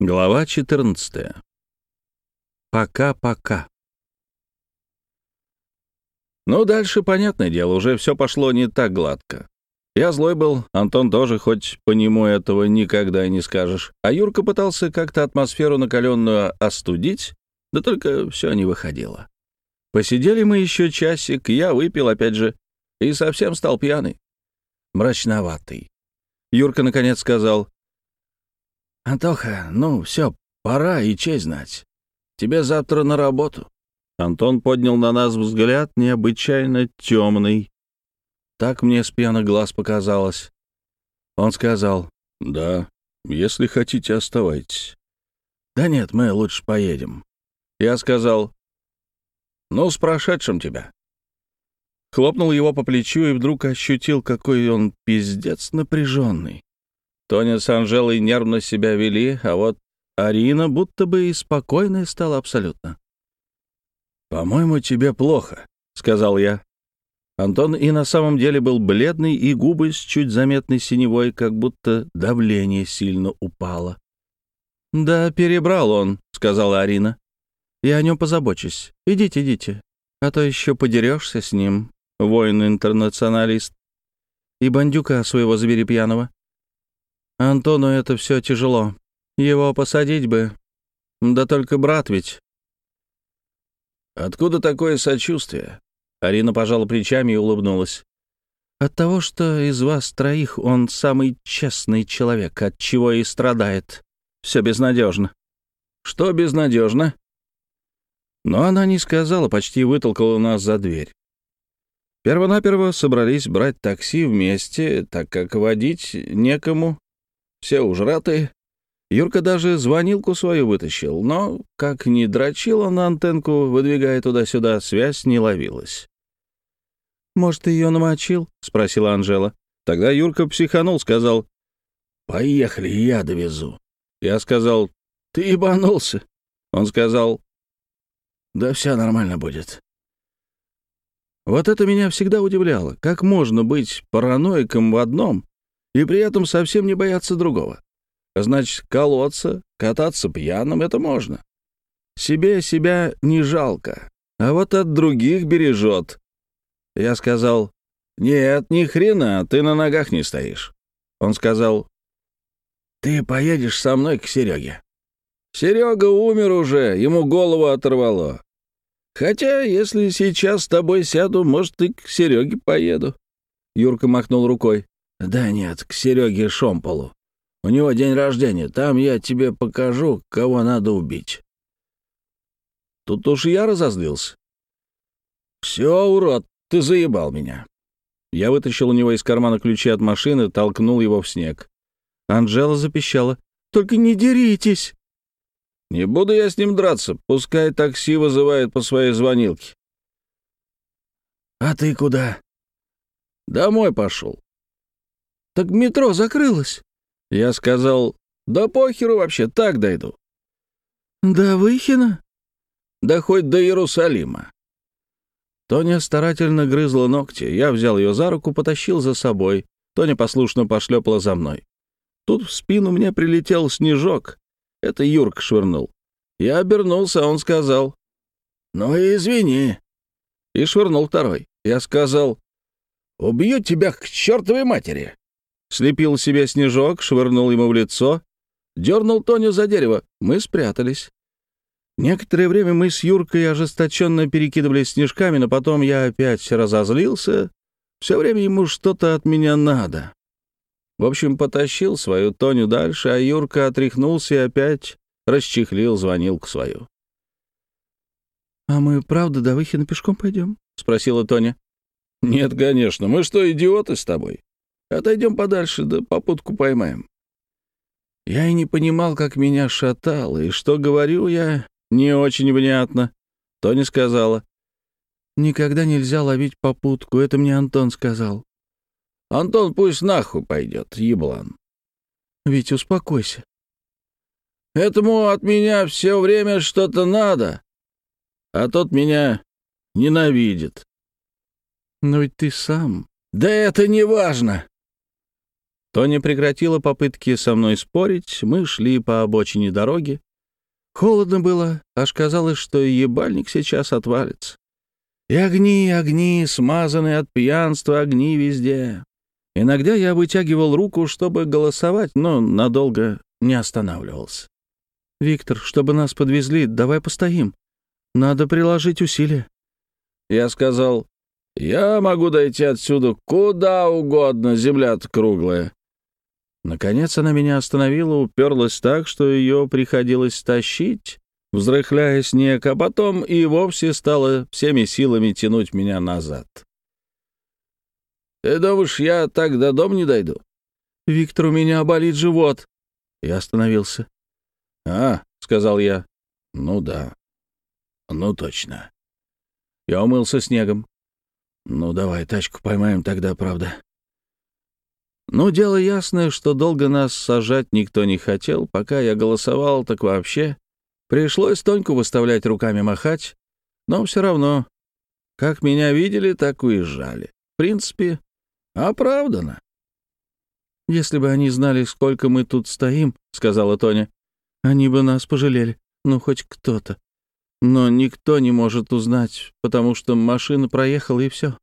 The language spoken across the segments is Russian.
Глава 14. Пока-пока. Ну, дальше, понятное дело, уже все пошло не так гладко. Я злой был, Антон тоже, хоть по нему этого никогда не скажешь. А Юрка пытался как-то атмосферу накаленную остудить, да только все не выходило. Посидели мы еще часик, я выпил опять же, и совсем стал пьяный. Мрачноватый. Юрка наконец сказал, «Антоха, ну все, пора и честь знать. Тебе завтра на работу». Антон поднял на нас взгляд необычайно темный. Так мне с пьяных глаз показалось. Он сказал, «Да, если хотите, оставайтесь». «Да нет, мы лучше поедем». Я сказал, «Ну, с прошедшим тебя». Хлопнул его по плечу и вдруг ощутил, какой он пиздец напряженный. Тоня с Анжелой нервно себя вели, а вот Арина будто бы и спокойная стала абсолютно. «По-моему, тебе плохо», — сказал я. Антон и на самом деле был бледный, и губы с чуть заметной синевой, как будто давление сильно упало. «Да, перебрал он», — сказала Арина. «Я о нем позабочусь. Идите, идите, а то еще подерешься с ним, воин-интернационалист. И бандюка своего забери пьяного. Антону это все тяжело. Его посадить бы. Да только брат ведь. Откуда такое сочувствие? Арина пожала плечами и улыбнулась. От того, что из вас троих он самый честный человек, от чего и страдает. Все безнадежно. Что безнадежно? Но она не сказала, почти вытолкала нас за дверь. Первонаперво собрались брать такси вместе, так как водить некому, все ужратые. Юрка даже звонилку свою вытащил, но, как ни дрочил он на антенку, выдвигая туда-сюда, связь не ловилась. «Может, ты ее намочил?» — спросила Анжела. Тогда Юрка психанул, сказал, «Поехали, я довезу». Я сказал, «Ты ебанулся». Он сказал, «Да все нормально будет». Вот это меня всегда удивляло. Как можно быть параноиком в одном и при этом совсем не бояться другого. Значит, колоться, кататься пьяным — это можно. Себе себя не жалко, а вот от других бережет. Я сказал, «Нет, ни хрена, ты на ногах не стоишь». Он сказал, «Ты поедешь со мной к Сереге». Серега умер уже, ему голову оторвало. Хотя, если сейчас с тобой сяду, может, и к Сереге поеду. Юрка махнул рукой. «Да нет, к Сереге Шомполу. У него день рождения. Там я тебе покажу, кого надо убить». Тут уж я разозлился. «Все, урод, ты заебал меня». Я вытащил у него из кармана ключи от машины, толкнул его в снег. Анжела запищала. «Только не деритесь!» «Не буду я с ним драться. Пускай такси вызывает по своей звонилке». «А ты куда?» «Домой пошел. «Так метро закрылось». Я сказал, «Да похеру вообще, так дойду». «До Выхина?» «Да хоть до Иерусалима». Тоня старательно грызла ногти. Я взял ее за руку, потащил за собой. Тоня послушно пошлепала за мной. Тут в спину мне прилетел снежок. Это Юрк швырнул. Я обернулся, а он сказал, «Ну извини». И швырнул второй. Я сказал, «Убью тебя к чертовой матери» слепил себе снежок, швырнул ему в лицо, дернул Тоню за дерево. Мы спрятались. Некоторое время мы с Юркой ожесточенно перекидывались снежками, но потом я опять разозлился. Все время ему что-то от меня надо. В общем, потащил свою Тоню дальше, а Юрка отряхнулся и опять расчехлил звонилку свою. «А мы правда до Выхина пешком пойдем?» — спросила Тоня. «Нет, конечно. Мы что, идиоты с тобой? Отойдем подальше, да попутку поймаем. Я и не понимал, как меня шатало, и что говорю я не очень внятно. Тони сказала. «Никогда нельзя ловить попутку, это мне Антон сказал». «Антон пусть нахуй пойдет, еблан». «Ведь успокойся». «Этому от меня все время что-то надо, а тот меня ненавидит». «Но ведь ты сам...» «Да это не важно. Тоня прекратила попытки со мной спорить, мы шли по обочине дороги. Холодно было, аж казалось, что ебальник сейчас отвалится. И огни, огни, смазанные от пьянства огни везде. Иногда я вытягивал руку, чтобы голосовать, но надолго не останавливался. «Виктор, чтобы нас подвезли, давай постоим. Надо приложить усилия». Я сказал, «Я могу дойти отсюда куда угодно, земля-то круглая». Наконец она меня остановила, уперлась так, что ее приходилось тащить, взрыхляя снег, а потом и вовсе стала всеми силами тянуть меня назад. «Ты думаешь, я так до дома не дойду?» «Виктор, у меня болит живот». Я остановился. «А», — сказал я, — «ну да, ну точно». Я умылся снегом. «Ну давай, тачку поймаем тогда, правда». Ну, дело ясное, что долго нас сажать никто не хотел. Пока я голосовал, так вообще. Пришлось Тоньку выставлять руками махать. Но все равно, как меня видели, так уезжали. В принципе, оправдано. «Если бы они знали, сколько мы тут стоим», — сказала Тоня, — «они бы нас пожалели. Ну, хоть кто-то. Но никто не может узнать, потому что машина проехала, и все.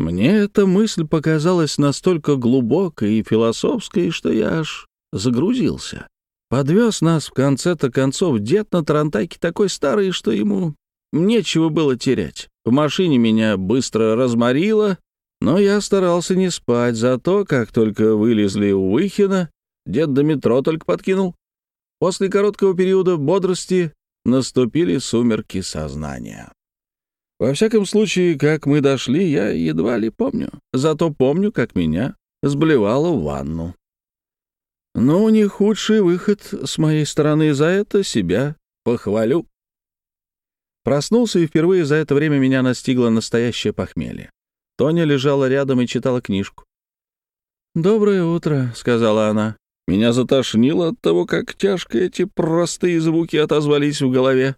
Мне эта мысль показалась настолько глубокой и философской, что я аж загрузился. Подвез нас в конце-то концов дед на Тарантайке такой старый, что ему нечего было терять. В машине меня быстро разморило, но я старался не спать, зато как только вылезли у Выхина, дед до метро только подкинул. После короткого периода бодрости наступили сумерки сознания. Во всяком случае, как мы дошли, я едва ли помню. Зато помню, как меня сблевало в ванну. Ну, не худший выход с моей стороны за это себя похвалю. Проснулся, и впервые за это время меня настигло настоящее похмелье. Тоня лежала рядом и читала книжку. «Доброе утро», — сказала она. Меня затошнило от того, как тяжко эти простые звуки отозвались в голове.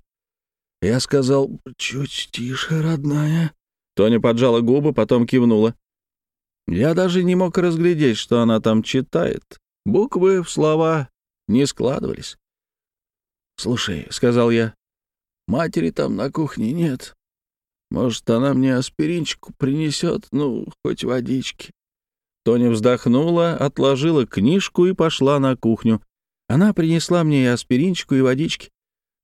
Я сказал «Чуть тише, родная». Тоня поджала губы, потом кивнула. Я даже не мог разглядеть, что она там читает. Буквы в слова не складывались. «Слушай», — сказал я, — «матери там на кухне нет. Может, она мне аспиринчику принесет, ну, хоть водички». Тоня вздохнула, отложила книжку и пошла на кухню. Она принесла мне и аспиринчику, и водички.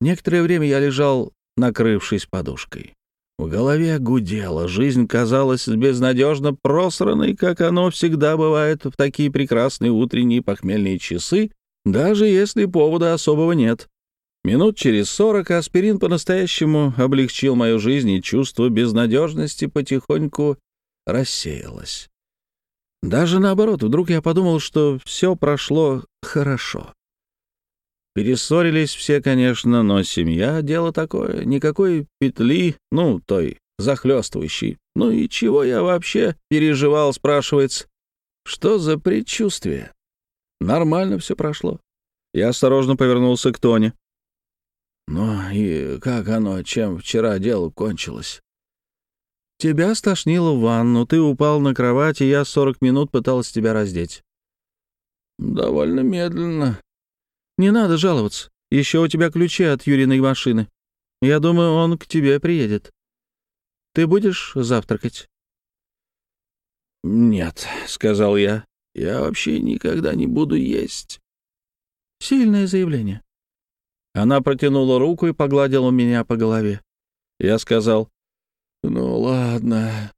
Некоторое время я лежал накрывшись подушкой. В голове гудело, жизнь казалась безнадежно просранной, как оно всегда бывает в такие прекрасные утренние похмельные часы, даже если повода особого нет. Минут через сорок аспирин по-настоящему облегчил мою жизнь, и чувство безнадежности потихоньку рассеялось. Даже наоборот, вдруг я подумал, что все прошло хорошо. Перессорились все, конечно, но семья — дело такое. Никакой петли, ну, той, захлестывающей. Ну и чего я вообще переживал, спрашивается. Что за предчувствие? Нормально все прошло. Я осторожно повернулся к Тоне. «Ну и как оно, чем вчера дело кончилось?» «Тебя стошнило в ванну, ты упал на кровать, и я сорок минут пытался тебя раздеть». «Довольно медленно», не надо жаловаться. Еще у тебя ключи от Юриной машины. Я думаю, он к тебе приедет. Ты будешь завтракать?» «Нет», — сказал я. «Я вообще никогда не буду есть». «Сильное заявление». Она протянула руку и погладила меня по голове. Я сказал, «Ну ладно,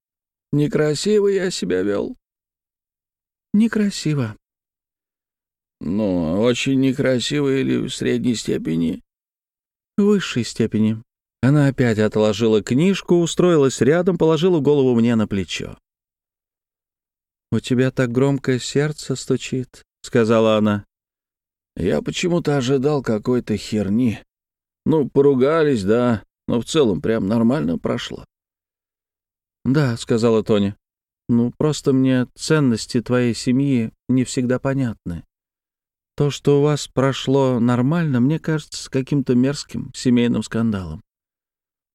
некрасиво я себя вел». «Некрасиво», ну, очень некрасиво или в средней степени? В высшей степени. Она опять отложила книжку, устроилась рядом, положила голову мне на плечо. «У тебя так громко сердце стучит», — сказала она. «Я почему-то ожидал какой-то херни. Ну, поругались, да, но в целом прям нормально прошло». «Да», — сказала Тоня. «Ну, просто мне ценности твоей семьи не всегда понятны. То, что у вас прошло нормально, мне кажется каким-то мерзким семейным скандалом.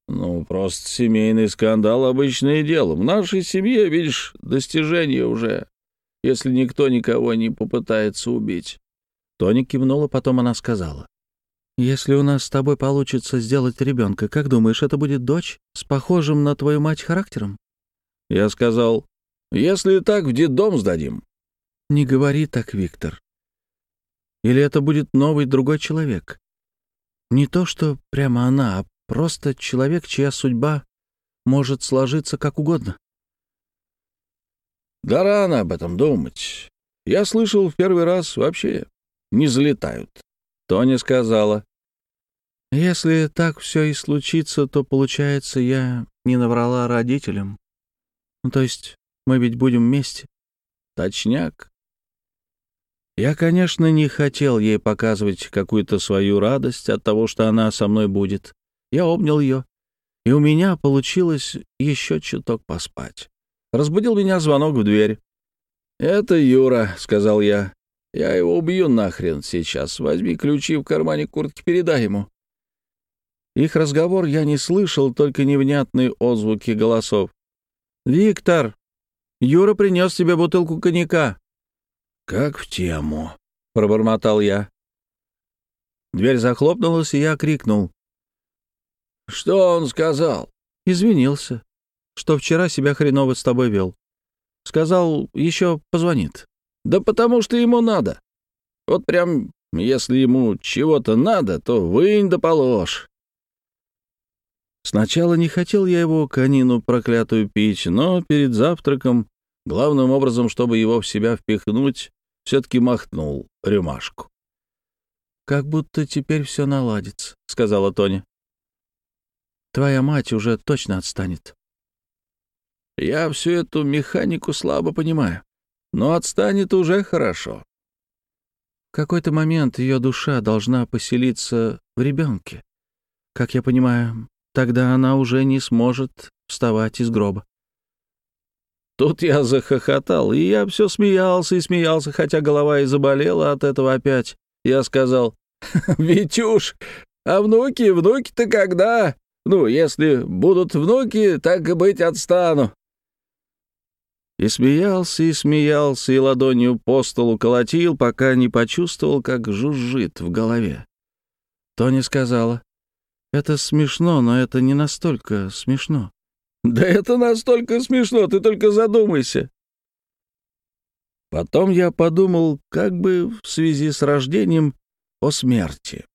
Ну, просто семейный скандал — обычное дело. В нашей семье, видишь, достижение уже. если никто никого не попытается убить». Тони кивнула, потом она сказала. «Если у нас с тобой получится сделать ребенка, как думаешь, это будет дочь с похожим на твою мать характером?» Я сказал, «Если так, в детдом сдадим». «Не говори так, Виктор. Или это будет новый другой человек? Не то, что прямо она, а просто человек, чья судьба может сложиться как угодно». «Да рано об этом думать. Я слышал в первый раз вообще не залетают. Тоня сказала. «Если так все и случится, то, получается, я не наврала родителям. Ну, то есть мы ведь будем вместе?» «Точняк». Я, конечно, не хотел ей показывать какую-то свою радость от того, что она со мной будет. Я обнял ее, и у меня получилось еще чуток поспать. Разбудил меня звонок в дверь. «Это Юра», — сказал я. Я его убью нахрен сейчас. Возьми ключи в кармане куртки, передай ему». Их разговор я не слышал, только невнятные отзвуки голосов. «Виктор, Юра принес тебе бутылку коньяка». «Как в тему», — пробормотал я. Дверь захлопнулась, и я крикнул. «Что он сказал?» «Извинился, что вчера себя хреново с тобой вел. Сказал, еще позвонит». Да потому что ему надо. Вот прям, если ему чего-то надо, то вынь да положь. Сначала не хотел я его конину проклятую пить, но перед завтраком, главным образом, чтобы его в себя впихнуть, все-таки махнул рюмашку. «Как будто теперь все наладится», — сказала Тоня. «Твоя мать уже точно отстанет». «Я всю эту механику слабо понимаю но отстанет уже хорошо. В какой-то момент ее душа должна поселиться в ребенке. Как я понимаю, тогда она уже не сможет вставать из гроба. Тут я захохотал, и я все смеялся и смеялся, хотя голова и заболела от этого опять. Я сказал, «Витюш, а внуки, внуки-то когда? Ну, если будут внуки, так и быть отстану. И смеялся, и смеялся, и ладонью по столу колотил, пока не почувствовал, как жужжит в голове. Тони сказала, «Это смешно, но это не настолько смешно». «Да это настолько смешно, ты только задумайся». Потом я подумал, как бы в связи с рождением, о смерти.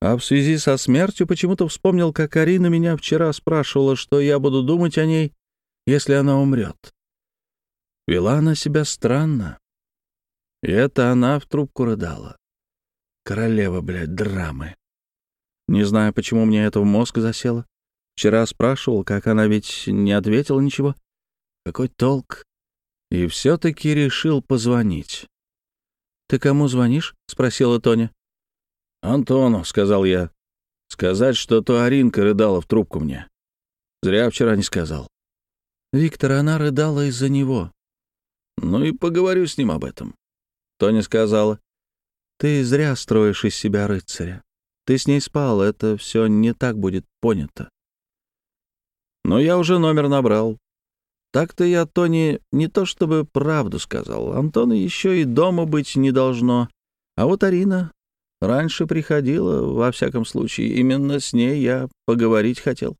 А в связи со смертью почему-то вспомнил, как Арина меня вчера спрашивала, что я буду думать о ней, если она умрет. Вела она себя странно. И это она в трубку рыдала. Королева, блядь, драмы. Не знаю, почему мне это в мозг засело. Вчера спрашивал, как она ведь не ответила ничего. Какой толк? И все-таки решил позвонить. «Ты кому звонишь?» — спросила Тоня. «Антону», — сказал я. «Сказать, что то Аринка рыдала в трубку мне. Зря вчера не сказал». «Виктор, она рыдала из-за него. Ну и поговорю с ним об этом. Тоня сказала, «Ты зря строишь из себя рыцаря. Ты с ней спал, это все не так будет понято». Но я уже номер набрал. Так-то я Тони не то чтобы правду сказал. Антона еще и дома быть не должно. А вот Арина раньше приходила, во всяком случае, именно с ней я поговорить хотел.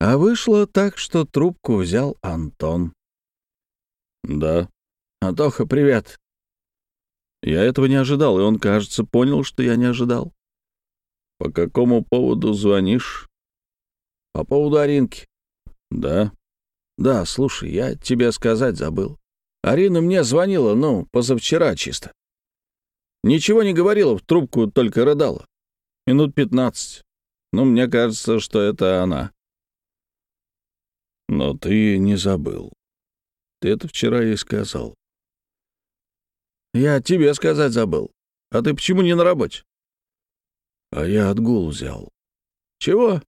А вышло так, что трубку взял Антон. «Да». «Антоха, привет». Я этого не ожидал, и он, кажется, понял, что я не ожидал. «По какому поводу звонишь?» «По поводу Аринки». «Да». «Да, слушай, я тебе сказать забыл. Арина мне звонила, ну, позавчера чисто. Ничего не говорила, в трубку только рыдала. Минут пятнадцать. Ну, мне кажется, что это она». «Но ты не забыл. Ты это вчера ей сказал. Я тебе сказать забыл. А ты почему не на работе? А я отгул взял. Чего?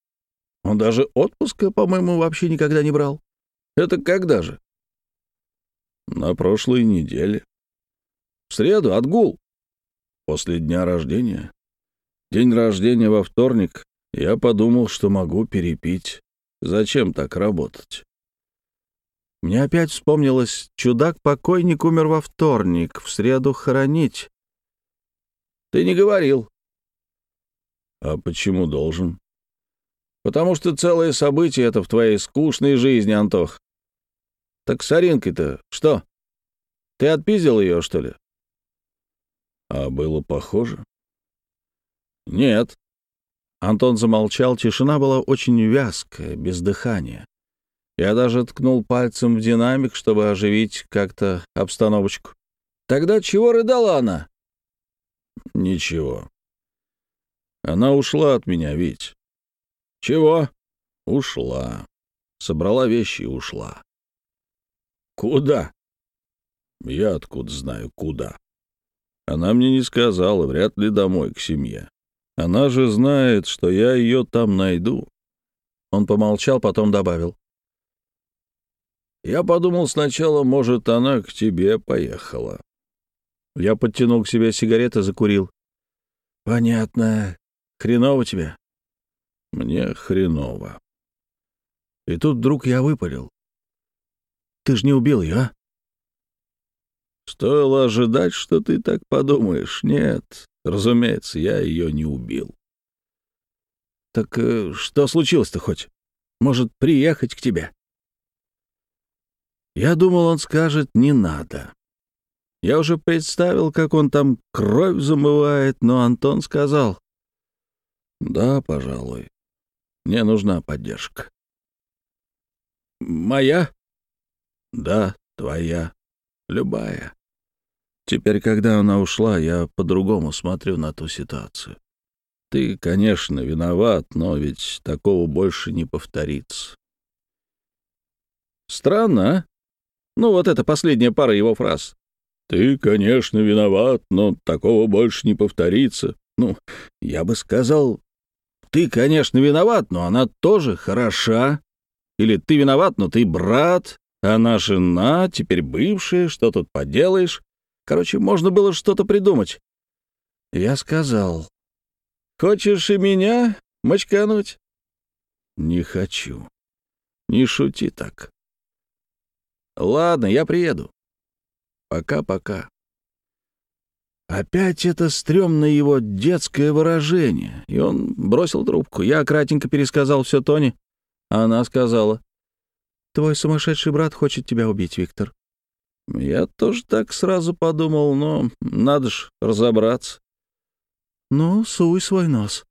Он даже отпуска, по-моему, вообще никогда не брал. Это когда же? На прошлой неделе. В среду отгул. После дня рождения. День рождения во вторник. Я подумал, что могу перепить. Зачем так работать? Мне опять вспомнилось, чудак-покойник умер во вторник, в среду хоронить. Ты не говорил. А почему должен? Потому что целое событие это в твоей скучной жизни, Антох. Так с Аринкой-то что? Ты отпиздил ее, что ли? А было похоже? Нет. Антон замолчал, тишина была очень вязкая, без дыхания. Я даже ткнул пальцем в динамик, чтобы оживить как-то обстановочку. Тогда чего рыдала она? Ничего. Она ушла от меня, ведь. Чего? Ушла. Собрала вещи и ушла. Куда? Я откуда знаю, куда. Она мне не сказала, вряд ли домой, к семье. Она же знает, что я ее там найду. Он помолчал, потом добавил. Я подумал сначала, может, она к тебе поехала. Я подтянул к себе сигареты, закурил. Понятно. Хреново тебе? Мне хреново. И тут вдруг я выпалил. Ты ж не убил ее, а? Стоило ожидать, что ты так подумаешь. Нет, разумеется, я ее не убил. Так э, что случилось-то хоть? Может, приехать к тебе? Я думал, он скажет «не надо». Я уже представил, как он там кровь замывает, но Антон сказал «Да, пожалуй, мне нужна поддержка». «Моя?» «Да, твоя, любая». Теперь, когда она ушла, я по-другому смотрю на ту ситуацию. Ты, конечно, виноват, но ведь такого больше не повторится. Странно, а? Ну, вот это последняя пара его фраз. «Ты, конечно, виноват, но такого больше не повторится». Ну, я бы сказал, «Ты, конечно, виноват, но она тоже хороша». Или «Ты виноват, но ты брат, а она жена, теперь бывшая, что тут поделаешь?» Короче, можно было что-то придумать. Я сказал, «Хочешь и меня мочкануть?» «Не хочу. Не шути так. Ладно, я приеду. Пока-пока. Опять это стрёмное его детское выражение. И он бросил трубку. Я кратенько пересказал все Тони. Она сказала. «Твой сумасшедший брат хочет тебя убить, Виктор». Я тоже так сразу подумал, но надо ж разобраться. «Ну, суй свой нос».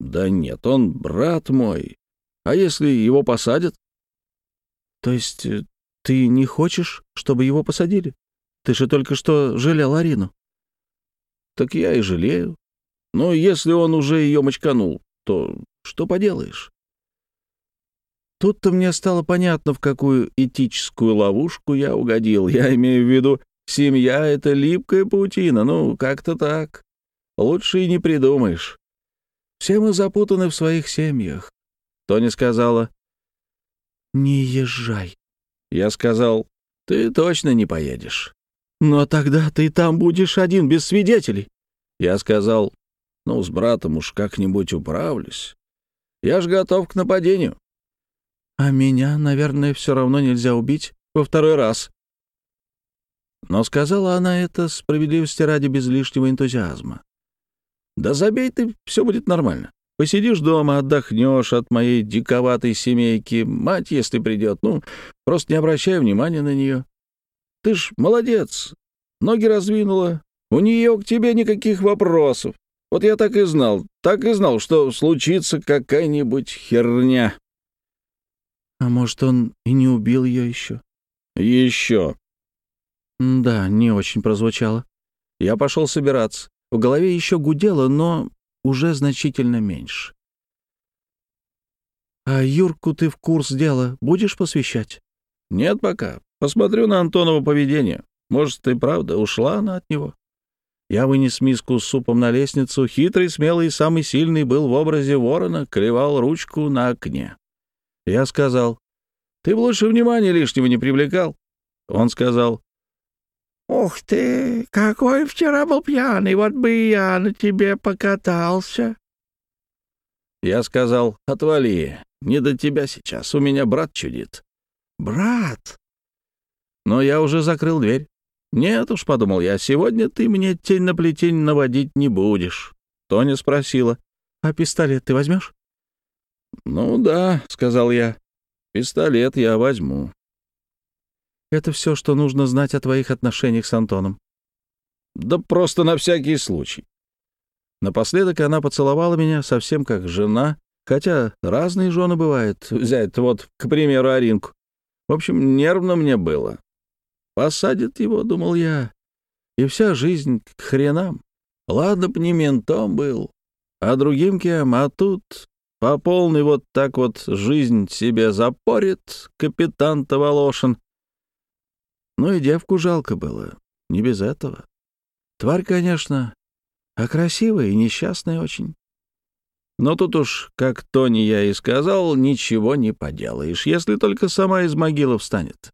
«Да нет, он брат мой. А если его посадят?» «То есть э, ты не хочешь, чтобы его посадили? Ты же только что жалел Арину. Так я и жалею. Но если он уже ее мочканул, то что поделаешь? Тут-то мне стало понятно, в какую этическую ловушку я угодил. Я имею в виду, семья — это липкая паутина. Ну, как-то так. Лучше и не придумаешь. Все мы запутаны в своих семьях. Тони сказала, «Не езжай. Я сказал, «Ты точно не поедешь». «Но тогда ты там будешь один, без свидетелей». Я сказал, «Ну, с братом уж как-нибудь управлюсь. Я ж готов к нападению». «А меня, наверное, все равно нельзя убить во второй раз». Но сказала она это справедливости ради без лишнего энтузиазма. «Да забей ты, все будет нормально. Посидишь дома, отдохнешь от моей диковатой семейки. Мать, если придет, ну, просто не обращай внимания на нее. Ты ж молодец, ноги раздвинула. У нее к тебе никаких вопросов. Вот я так и знал, так и знал, что случится какая-нибудь херня. А может, он и не убил ее еще? Еще. Да, не очень прозвучало. Я пошел собираться. В голове еще гудело, но уже значительно меньше. «А Юрку ты в курс дела будешь посвящать?» «Нет пока. Посмотрю на Антонова поведение. Может, и правда ушла она от него?» Я вынес миску с супом на лестницу. Хитрый, смелый и самый сильный был в образе ворона, клевал ручку на окне. Я сказал, «Ты бы лучше внимания лишнего не привлекал». Он сказал, «Ух ты, какой вчера был пьяный, вот бы я на тебе покатался». Я сказал, «Отвали, не до тебя сейчас, у меня брат чудит». брат!» Но я уже закрыл дверь. «Нет уж», — подумал я, — «сегодня ты мне тень на плетень наводить не будешь». Тоня спросила, «А пистолет ты возьмешь?» «Ну да», — сказал я, — «пистолет я возьму». «Это все, что нужно знать о твоих отношениях с Антоном». «Да просто на всякий случай». Напоследок она поцеловала меня совсем как жена, хотя разные жены бывают. Взять вот, к примеру, Аринку. В общем, нервно мне было. Посадят его, думал я, и вся жизнь к хренам. Ладно б не ментом был, а другим кем, а тут по полной вот так вот жизнь себе запорит капитан-то Волошин. Ну и девку жалко было, не без этого. Тварь, конечно, а красивая и несчастная очень. Но тут уж, как Тони я и сказал, ничего не поделаешь, если только сама из могилы встанет.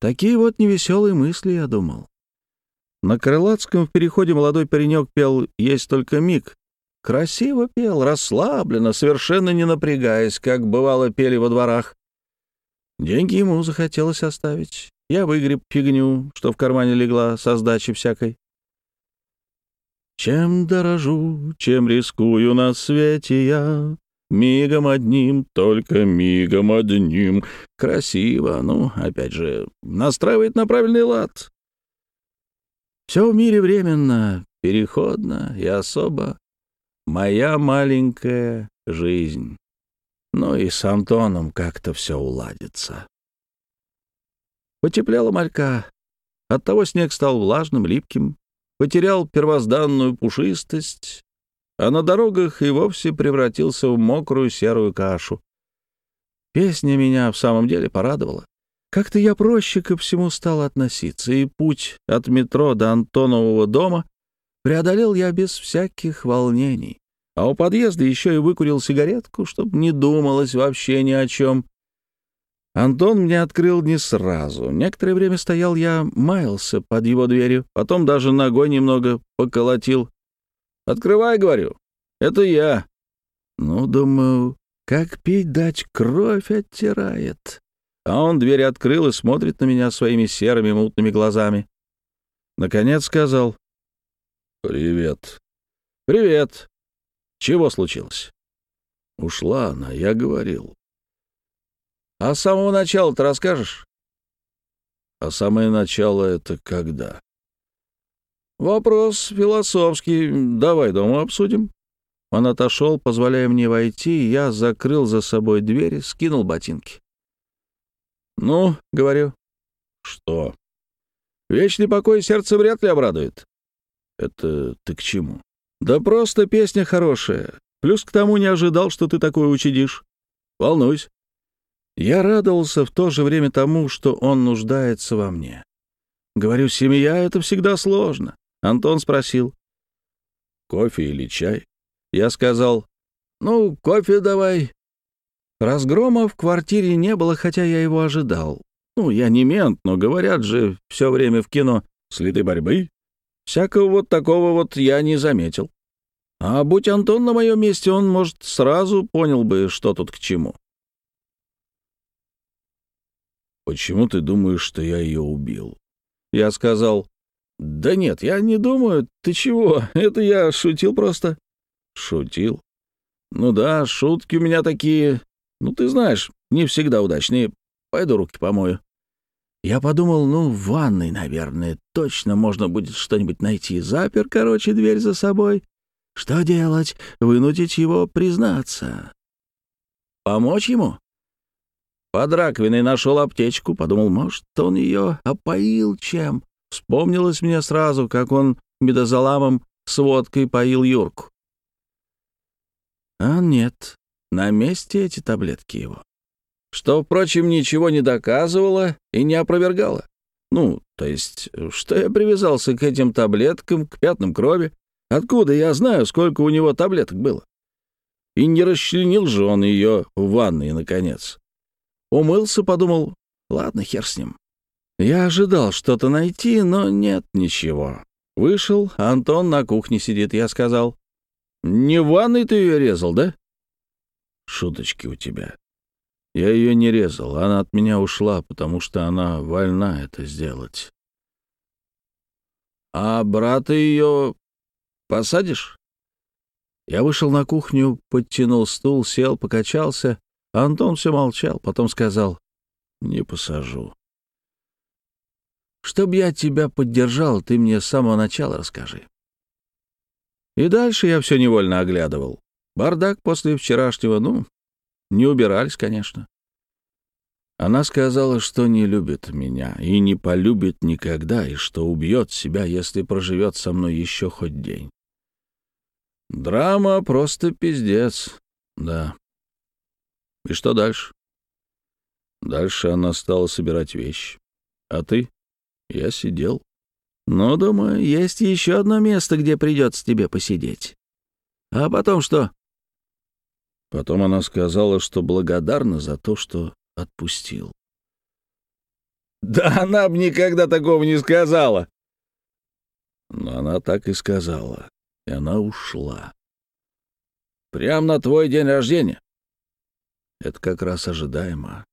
Такие вот невеселые мысли, я думал. На Крылатском в переходе молодой паренек пел «Есть только миг». Красиво пел, расслабленно, совершенно не напрягаясь, как бывало пели во дворах. Деньги ему захотелось оставить. Я выгреб фигню, что в кармане легла, со сдачи всякой. Чем дорожу, чем рискую на свете я, Мигом одним, только мигом одним. Красиво, ну, опять же, настраивает на правильный лад. Все в мире временно, переходно и особо. Моя маленькая жизнь. Ну и с Антоном как-то все уладится. Потеплела малька. Оттого снег стал влажным, липким, потерял первозданную пушистость, а на дорогах и вовсе превратился в мокрую серую кашу. Песня меня в самом деле порадовала. Как-то я проще ко всему стал относиться, и путь от метро до Антонового дома преодолел я без всяких волнений. А у подъезда еще и выкурил сигаретку, чтобы не думалось вообще ни о чем. Антон мне открыл не сразу. Некоторое время стоял я, маялся под его дверью, потом даже ногой немного поколотил. «Открывай, — говорю, — это я». Ну, думаю, как пить дать, кровь оттирает. А он дверь открыл и смотрит на меня своими серыми мутными глазами. Наконец сказал. «Привет». «Привет. Чего случилось?» Ушла она, я говорил. «А с самого начала ты расскажешь?» «А самое начало — это когда?» «Вопрос философский. Давай дома обсудим». Он отошел, позволяя мне войти, и я закрыл за собой дверь, скинул ботинки. «Ну, — говорю, — что? Вечный покой сердце вряд ли обрадует». «Это ты к чему?» «Да просто песня хорошая. Плюс к тому не ожидал, что ты такое учидишь. Волнуюсь». Я радовался в то же время тому, что он нуждается во мне. Говорю, семья — это всегда сложно. Антон спросил. «Кофе или чай?» Я сказал, «Ну, кофе давай». Разгрома в квартире не было, хотя я его ожидал. Ну, я не мент, но говорят же все время в кино «следы борьбы». Всякого вот такого вот я не заметил. А будь Антон на моем месте, он, может, сразу понял бы, что тут к чему. «Почему ты думаешь, что я ее убил?» Я сказал, «Да нет, я не думаю. Ты чего? Это я шутил просто». «Шутил? Ну да, шутки у меня такие. Ну, ты знаешь, не всегда удачные. Пойду руки помою». Я подумал, ну, в ванной, наверное, точно можно будет что-нибудь найти. Запер, короче, дверь за собой. Что делать? Вынудить его признаться. Помочь ему? Под раковиной нашел аптечку, подумал, может, он ее опоил чем. Вспомнилось мне сразу, как он медозаламом с водкой поил Юрку. А нет, на месте эти таблетки его. Что, впрочем, ничего не доказывало и не опровергало. Ну, то есть, что я привязался к этим таблеткам, к пятнам крови? Откуда я знаю, сколько у него таблеток было? И не расчленил же он ее в ванной, наконец. Умылся, подумал, ладно, хер с ним. Я ожидал что-то найти, но нет ничего. Вышел, Антон на кухне сидит, я сказал. «Не в ванной ты ее резал, да?» «Шуточки у тебя». Я ее не резал, она от меня ушла, потому что она вольна это сделать. А брата ее посадишь? Я вышел на кухню, подтянул стул, сел, покачался. Антон все молчал, потом сказал, «Не посажу». «Чтоб я тебя поддержал, ты мне с самого начала расскажи». И дальше я все невольно оглядывал. Бардак после вчерашнего, ну, не убирались, конечно. Она сказала, что не любит меня и не полюбит никогда, и что убьет себя, если проживет со мной еще хоть день. Драма просто пиздец, да. И что дальше? Дальше она стала собирать вещи. А ты? Я сидел. Ну, думаю, есть еще одно место, где придется тебе посидеть. А потом что? Потом она сказала, что благодарна за то, что отпустил. Да она бы никогда такого не сказала. Но она так и сказала, и она ушла. Прямо на твой день рождения. Это как раз ожидаемо.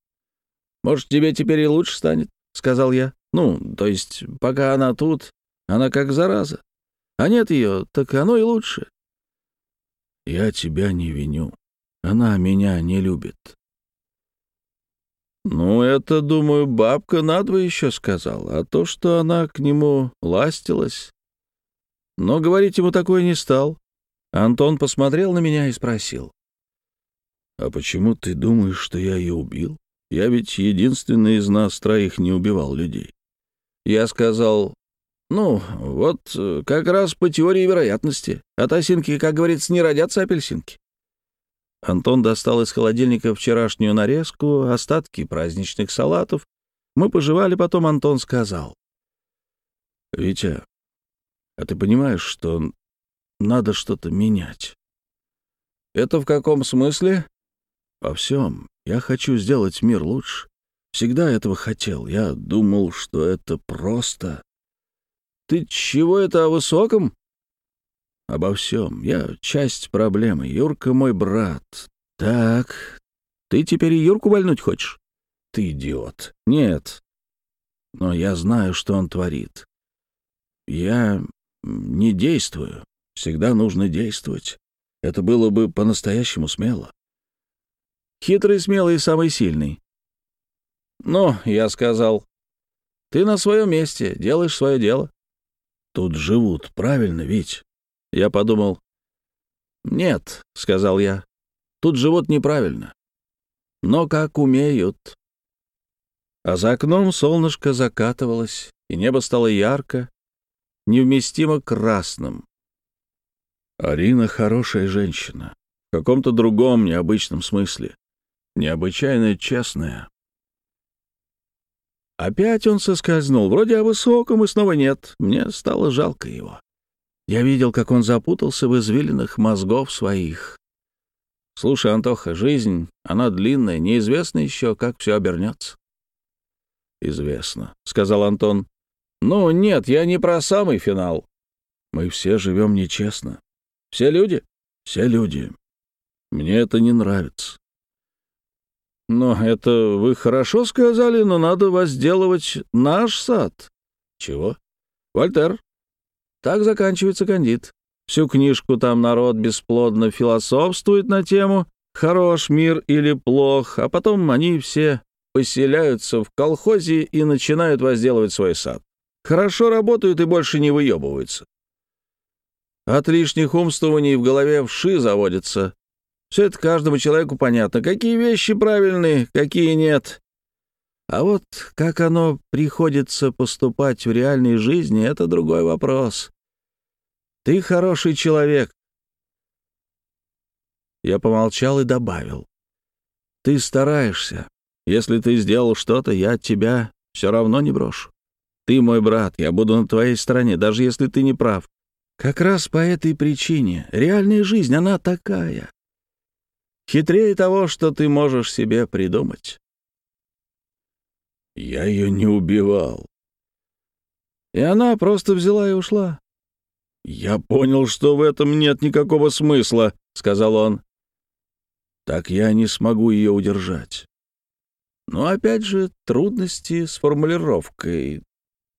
Может, тебе теперь и лучше станет, — сказал я. Ну, то есть, пока она тут, она как зараза. А нет ее, так оно и лучше. Я тебя не виню. Она меня не любит. Ну, это, думаю, бабка надво еще сказала, а то, что она к нему ластилась. Но говорить ему такое не стал. Антон посмотрел на меня и спросил. «А почему ты думаешь, что я ее убил? Я ведь единственный из нас троих не убивал людей». Я сказал, «Ну, вот как раз по теории вероятности. От осинки, как говорится, не родятся апельсинки». Антон достал из холодильника вчерашнюю нарезку, остатки праздничных салатов. Мы пожевали, потом Антон сказал. «Витя, а ты понимаешь, что надо что-то менять?» «Это в каком смысле?» Во всем. Я хочу сделать мир лучше. Всегда этого хотел. Я думал, что это просто. Ты чего это о высоком? Обо всем. Я часть проблемы. Юрка мой брат. Так, ты теперь и Юрку вольнуть хочешь? Ты идиот. Нет. Но я знаю, что он творит. Я не действую. Всегда нужно действовать. Это было бы по-настоящему смело. Хитрый, смелый и самый сильный. «Ну, — я сказал, — ты на своем месте, делаешь свое дело. Тут живут, правильно ведь?» Я подумал. «Нет, — сказал я, — тут живут неправильно. Но как умеют». А за окном солнышко закатывалось, и небо стало ярко, невместимо красным. Арина хорошая женщина, в каком-то другом необычном смысле необычайно честная. Опять он соскользнул, вроде о высоком, и снова нет. Мне стало жалко его. Я видел, как он запутался в извилинах мозгов своих. Слушай, Антоха, жизнь, она длинная, неизвестно еще, как все обернется. Известно, — сказал Антон. Ну, нет, я не про самый финал. Мы все живем нечестно. Все люди? Все люди. Мне это не нравится. Но это вы хорошо сказали, но надо возделывать наш сад. Чего? Вольтер. Так заканчивается кандид. Всю книжку там народ бесплодно философствует на тему «хорош мир или плох», а потом они все поселяются в колхозе и начинают возделывать свой сад. Хорошо работают и больше не выебываются. От лишних умствований в голове вши заводятся, все это каждому человеку понятно. Какие вещи правильные, какие нет. А вот как оно приходится поступать в реальной жизни, это другой вопрос. Ты хороший человек. Я помолчал и добавил. Ты стараешься. Если ты сделал что-то, я тебя все равно не брошу. Ты мой брат, я буду на твоей стороне, даже если ты не прав. Как раз по этой причине. Реальная жизнь, она такая. Хитрее того, что ты можешь себе придумать. Я ее не убивал. И она просто взяла и ушла. «Я понял, что в этом нет никакого смысла», — сказал он. «Так я не смогу ее удержать. Но опять же трудности с формулировкой.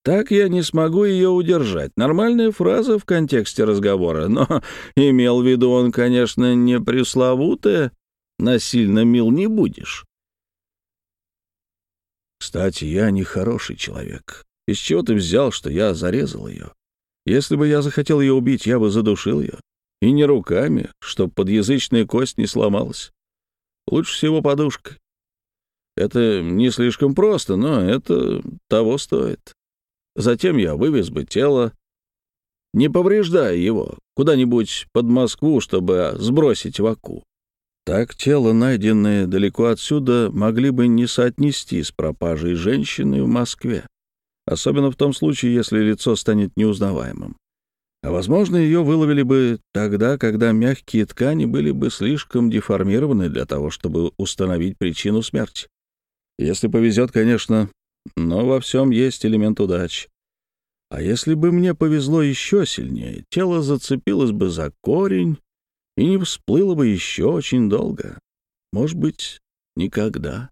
Так я не смогу ее удержать. Нормальная фраза в контексте разговора, но имел в виду он, конечно, не пресловутое «насильно мил не будешь». Кстати, я не хороший человек. Из чего ты взял, что я зарезал ее? Если бы я захотел ее убить, я бы задушил ее. И не руками, чтоб подъязычная кость не сломалась. Лучше всего подушкой. Это не слишком просто, но это того стоит. Затем я вывез бы тело, не повреждая его, куда-нибудь под Москву, чтобы сбросить в Аку. Так тело, найденное далеко отсюда, могли бы не соотнести с пропажей женщины в Москве. Особенно в том случае, если лицо станет неузнаваемым. А, возможно, ее выловили бы тогда, когда мягкие ткани были бы слишком деформированы для того, чтобы установить причину смерти. Если повезет, конечно, но во всем есть элемент удачи. А если бы мне повезло еще сильнее, тело зацепилось бы за корень и не всплыло бы еще очень долго. Может быть, никогда.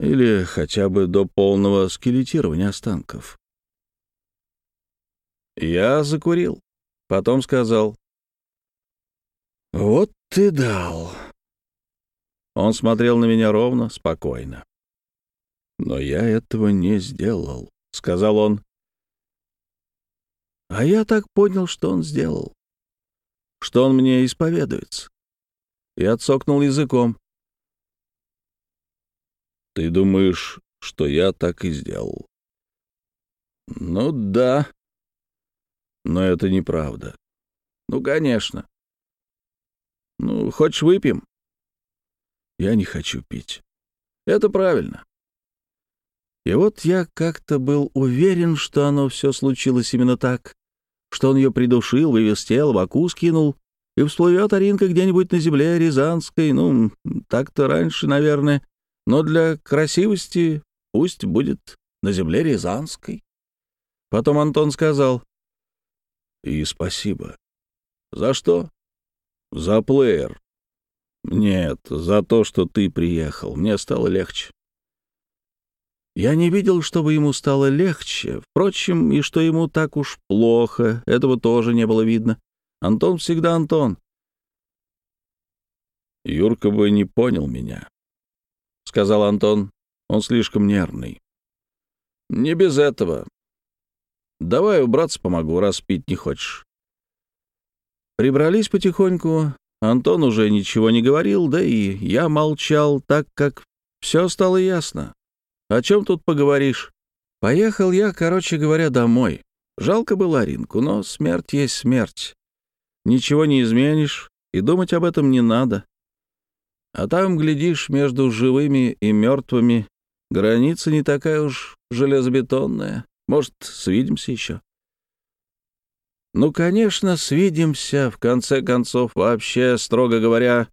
Или хотя бы до полного скелетирования останков. Я закурил. Потом сказал. «Вот ты дал». Он смотрел на меня ровно, спокойно. «Но я этого не сделал», — сказал он. А я так понял, что он сделал. Что он мне исповедуется. И отсокнул языком. «Ты думаешь, что я так и сделал?» «Ну да. Но это неправда. Ну, конечно. Ну, хочешь, выпьем?» «Я не хочу пить. Это правильно. И вот я как-то был уверен, что оно все случилось именно так, что он ее придушил, вывез тело, в оку скинул, и всплывет Аринка где-нибудь на земле Рязанской, ну, так-то раньше, наверное, но для красивости пусть будет на земле Рязанской. Потом Антон сказал, «И спасибо». «За что?» «За плеер». «Нет, за то, что ты приехал. Мне стало легче». Я не видел, чтобы ему стало легче. Впрочем, и что ему так уж плохо, этого тоже не было видно. Антон всегда Антон. «Юрка бы не понял меня», — сказал Антон. «Он слишком нервный». «Не без этого. Давай убраться помогу, раз пить не хочешь». Прибрались потихоньку. Антон уже ничего не говорил, да и я молчал, так как все стало ясно. О чем тут поговоришь? Поехал я, короче говоря, домой. Жалко было Аринку, но смерть есть смерть. Ничего не изменишь, и думать об этом не надо. А там, глядишь, между живыми и мертвыми граница не такая уж железобетонная. Может, свидимся еще? Ну, конечно, свидимся, в конце концов, вообще, строго говоря,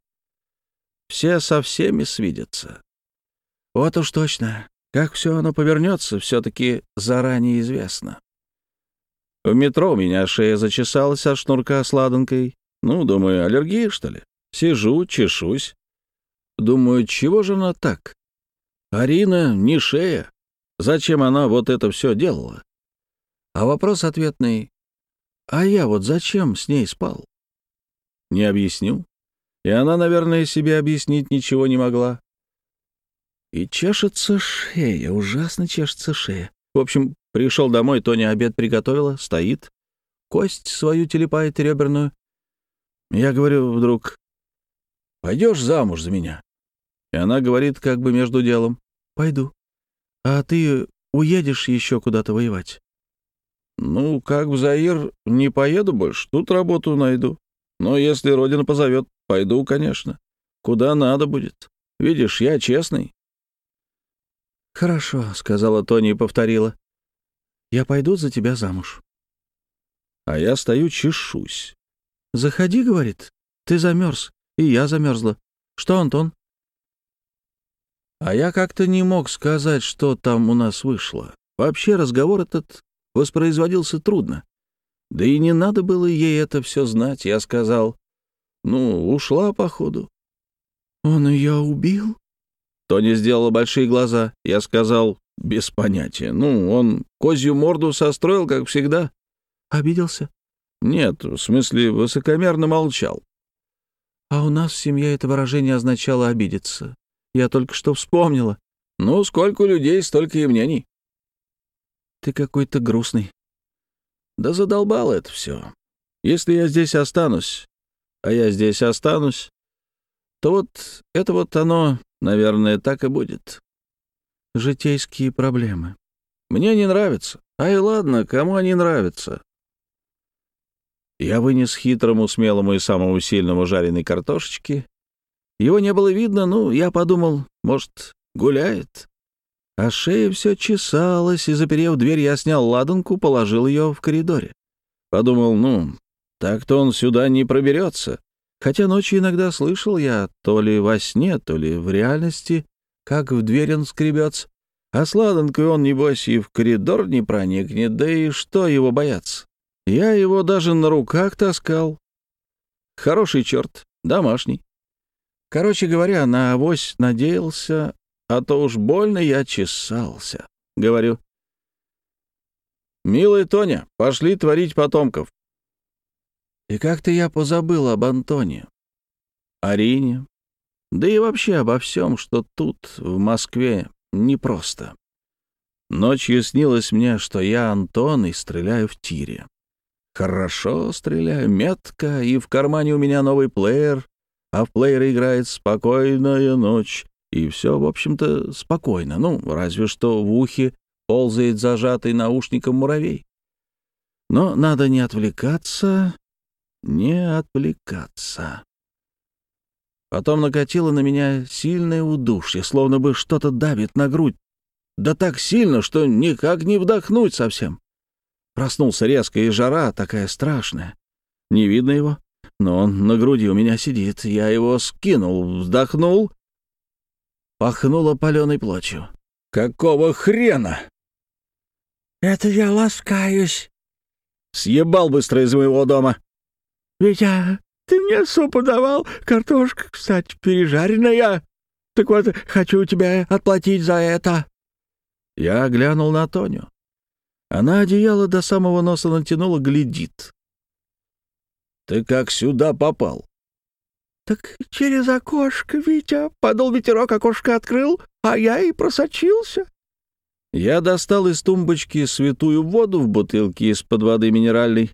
все со всеми свидятся. Вот уж точно. Как все оно повернется, все-таки заранее известно. В метро у меня шея зачесалась от шнурка с ладанкой. Ну, думаю, аллергия, что ли? Сижу, чешусь. Думаю, чего же она так? Арина не шея. Зачем она вот это все делала? А вопрос ответный. А я вот зачем с ней спал? Не объясню. И она, наверное, себе объяснить ничего не могла. И чешется шея, ужасно чешется шея. В общем, пришел домой, Тоня обед приготовила, стоит, кость свою телепает реберную. Я говорю вдруг, пойдешь замуж за меня? И она говорит как бы между делом, пойду. А ты уедешь еще куда-то воевать? Ну, как в Заир, не поеду больше, тут работу найду. Но если Родина позовет, пойду, конечно. Куда надо будет. Видишь, я честный. «Хорошо», — сказала Тони и повторила. «Я пойду за тебя замуж». А я стою, чешусь. «Заходи», — говорит. «Ты замерз, и я замерзла. Что, Антон?» А я как-то не мог сказать, что там у нас вышло. Вообще разговор этот воспроизводился трудно. Да и не надо было ей это все знать. Я сказал, ну, ушла, походу. «Он ее убил?» Тони сделала большие глаза. Я сказал, без понятия. Ну, он козью морду состроил, как всегда. Обиделся? Нет, в смысле, высокомерно молчал. А у нас в семье это выражение означало обидеться. Я только что вспомнила. Ну, сколько людей, столько и мнений. Ты какой-то грустный. Да задолбало это все. Если я здесь останусь, а я здесь останусь, то вот это вот оно, наверное, так и будет. Житейские проблемы. Мне не нравится. Ай, ладно, кому они нравятся? Я вынес хитрому, смелому и самому сильному жареной картошечки. Его не было видно, ну, я подумал, может, гуляет. А шея все чесалась, и, заперев дверь, я снял ладанку, положил ее в коридоре. Подумал, ну, так-то он сюда не проберется. Хотя ночью иногда слышал я, то ли во сне, то ли в реальности, как в дверь он скребется. А с ладанкой он, небось, и в коридор не проникнет, да и что его бояться? Я его даже на руках таскал. Хороший черт, домашний. Короче говоря, на авось надеялся, а то уж больно я чесался. Говорю, «Милая Тоня, пошли творить потомков. И как-то я позабыл об Антоне, Арине, да и вообще обо всем, что тут, в Москве, непросто. Ночью снилось мне, что я Антон и стреляю в тире. Хорошо стреляю, метко, и в кармане у меня новый плеер, а в плеере играет «Спокойная ночь», и все, в общем-то, спокойно. Ну, разве что в ухе ползает зажатый наушником муравей. Но надо не отвлекаться не отвлекаться. Потом накатило на меня сильное удушье, словно бы что-то давит на грудь. Да так сильно, что никак не вдохнуть совсем. Проснулся резко, и жара такая страшная. Не видно его, но он на груди у меня сидит. Я его скинул, вздохнул. Пахнуло паленой плотью. «Какого хрена?» «Это я ласкаюсь». «Съебал быстро из моего дома!» Витя, ты мне супу давал, картошка, кстати, пережаренная. Так вот, хочу тебе отплатить за это». Я глянул на Тоню. Она одеяло до самого носа натянула, глядит. «Ты как сюда попал?» «Так через окошко, Витя. Подул ветерок, окошко открыл, а я и просочился». Я достал из тумбочки святую воду в бутылке из-под воды минеральной.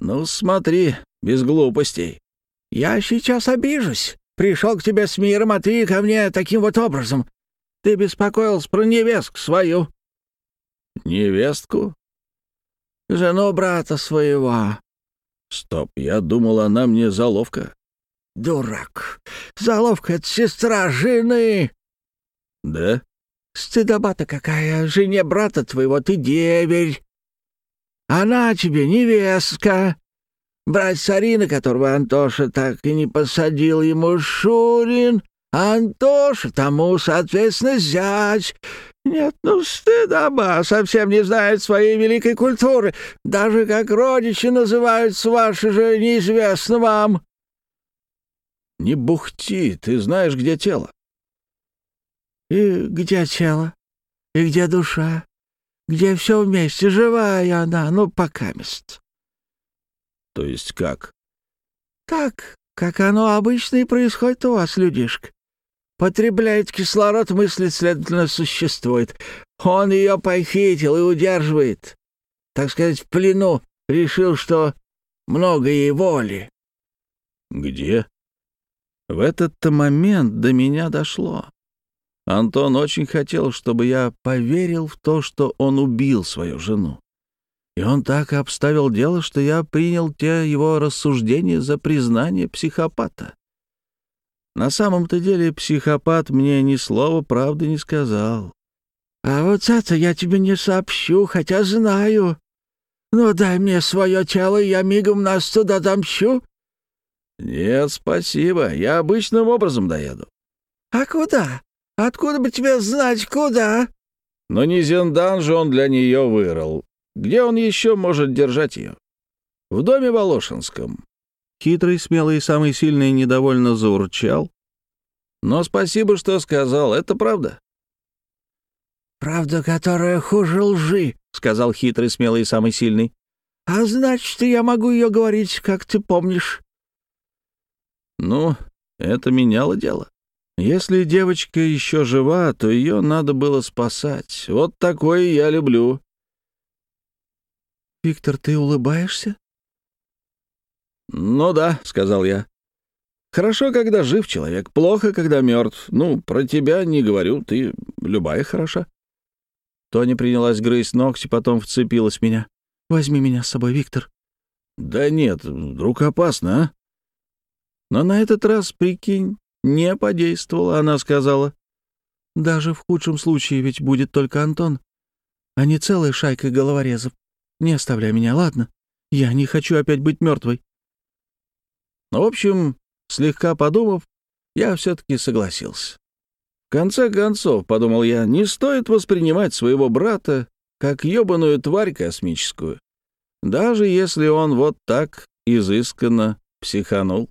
«Ну, смотри, без глупостей. Я сейчас обижусь. Пришел к тебе с миром, а ты ко мне таким вот образом. Ты беспокоился про невестку свою. Невестку? Жену брата своего. Стоп, я думал, она мне заловка. Дурак. Заловка — это сестра жены. Да? Стыдоба-то какая. Жене брата твоего ты деверь. Она тебе невестка. Брать Сарина, которого Антоша так и не посадил ему Шурин, Антоша тому, соответственно, зять. Нет, ну стыдоба, совсем не знает своей великой культуры. Даже как родичи называются ваши же, неизвестно вам. Не бухти, ты знаешь, где тело. И где тело? И где душа? Где все вместе, живая она, ну, пока мест. То есть как? Так, как оно обычно и происходит у вас, людишка. Потребляет кислород, мыслит, следовательно, существует. Он ее похитил и удерживает. Так сказать, в плену. Решил, что много ей воли. Где? В этот-то момент до меня дошло. Антон очень хотел, чтобы я поверил в то, что он убил свою жену. И он так обставил дело, что я принял те его рассуждения за признание психопата. На самом-то деле психопат мне ни слова правды не сказал. «А вот это я тебе не сообщу, хотя знаю. Ну, дай мне свое тело, и я мигом нас туда домчу». «Нет, спасибо, я обычным образом доеду». «А куда? Откуда бы тебе знать, куда?» Но не Зендан же он для нее вырыл. Где он еще может держать ее? В доме Волошинском. Хитрый, смелый и самый сильный недовольно заурчал. Но спасибо, что сказал, это правда. «Правда, которая хуже лжи», — сказал хитрый, смелый и самый сильный. «А значит, я могу ее говорить, как ты помнишь». Ну, это меняло дело. Если девочка еще жива, то ее надо было спасать. Вот такое я люблю. «Виктор, ты улыбаешься?» «Ну да», — сказал я. «Хорошо, когда жив человек, плохо, когда мертв. Ну, про тебя не говорю, ты любая хороша». Тоня принялась грызть ногти, потом вцепилась в меня. «Возьми меня с собой, Виктор». «Да нет, вдруг опасно, а?» Но на этот раз, прикинь, не подействовала, она сказала. «Даже в худшем случае ведь будет только Антон, а не целая шайка головорезов. Не оставляй меня, ладно? Я не хочу опять быть мертвой». В общем, слегка подумав, я все-таки согласился. В конце концов, — подумал я, — не стоит воспринимать своего брата как ебаную тварь космическую, даже если он вот так изысканно психанул.